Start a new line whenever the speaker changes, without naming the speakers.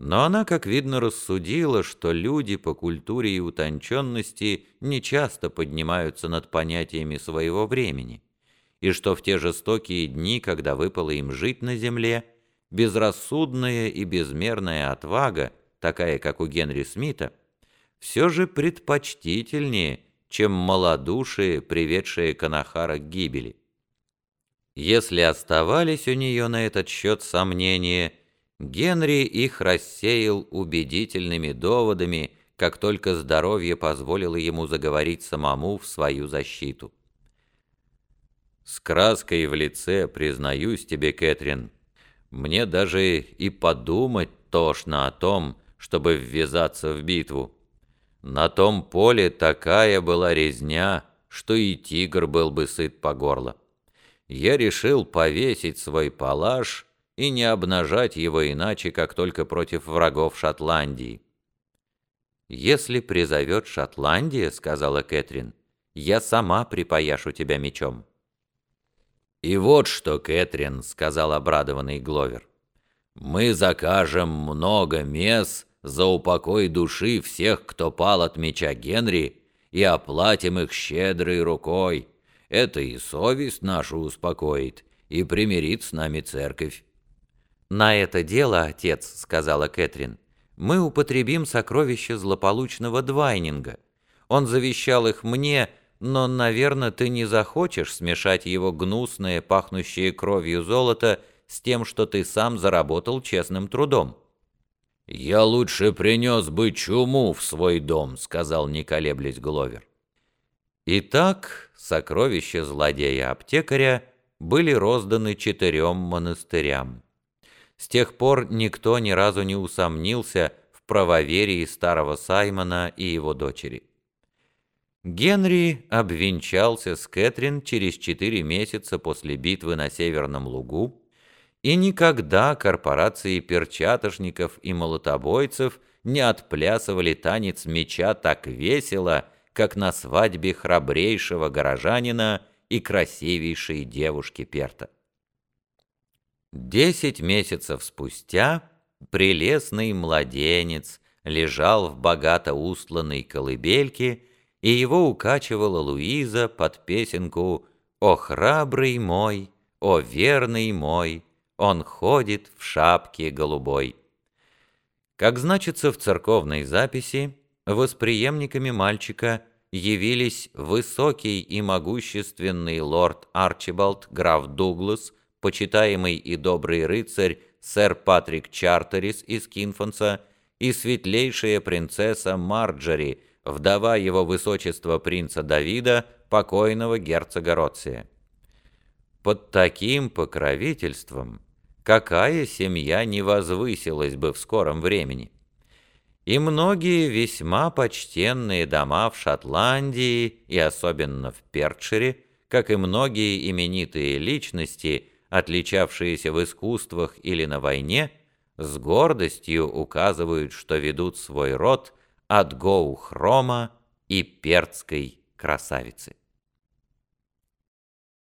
Но она, как видно, рассудила, что люди по культуре и утонченности не часто поднимаются над понятиями своего времени, и что в те жестокие дни, когда выпало им жить на земле, безрассудная и безмерная отвага, такая, как у Генри Смита, все же предпочтительнее, чем малодушие, приведшее Канахара к гибели. Если оставались у нее на этот счет сомнения, Генри их рассеял убедительными доводами, как только здоровье позволило ему заговорить самому в свою защиту. «С краской в лице, признаюсь тебе, Кэтрин, мне даже и подумать тошно о том, чтобы ввязаться в битву. На том поле такая была резня, что и тигр был бы сыт по горло. Я решил повесить свой палаш и не обнажать его иначе, как только против врагов Шотландии. «Если призовет Шотландия, — сказала Кэтрин, — я сама припояшу тебя мечом». «И вот что, Кэтрин, — сказал обрадованный Гловер, — мы закажем много мес за упокой души всех, кто пал от меча Генри, и оплатим их щедрой рукой. Это и совесть нашу успокоит, и примирит с нами церковь.
«На это дело, отец», — сказала Кэтрин, — «мы употребим сокровища злополучного Двайнинга. Он завещал их мне, но, наверное, ты не захочешь смешать его гнусное, пахнущее кровью золото с тем, что ты сам заработал честным трудом».
«Я лучше принес бы чуму в свой дом», — сказал, не колеблясь Гловер.
Итак, сокровища злодея-аптекаря были розданы четырем монастырям. С тех пор никто ни разу не усомнился в правоверии старого Саймона и его дочери. Генри обвенчался с Кэтрин через четыре месяца после битвы на Северном лугу, и никогда корпорации перчатошников и молотобойцев не отплясывали танец меча так весело, как на свадьбе храбрейшего горожанина и красивейшей девушки Перта. Десять месяцев спустя прелестный младенец лежал в богато устланной колыбельке, и его укачивала Луиза под песенку «О храбрый мой, о верный мой, он ходит в шапке голубой». Как значится в церковной записи, восприемниками мальчика явились высокий и могущественный лорд Арчибалд граф Дуглас, почитаемый и добрый рыцарь сэр Патрик Чартерис из Кинфонса и светлейшая принцесса Марджори, вдова его высочества принца Давида, покойного герцога Роция. Под таким покровительством какая семья не возвысилась бы в скором времени? И многие весьма почтенные дома в Шотландии и особенно в Перчере, как и многие именитые личности, отличавшиеся в искусствах или на войне, с гордостью указывают, что ведут свой род от Гоу-Хрома и перцкой красавицы.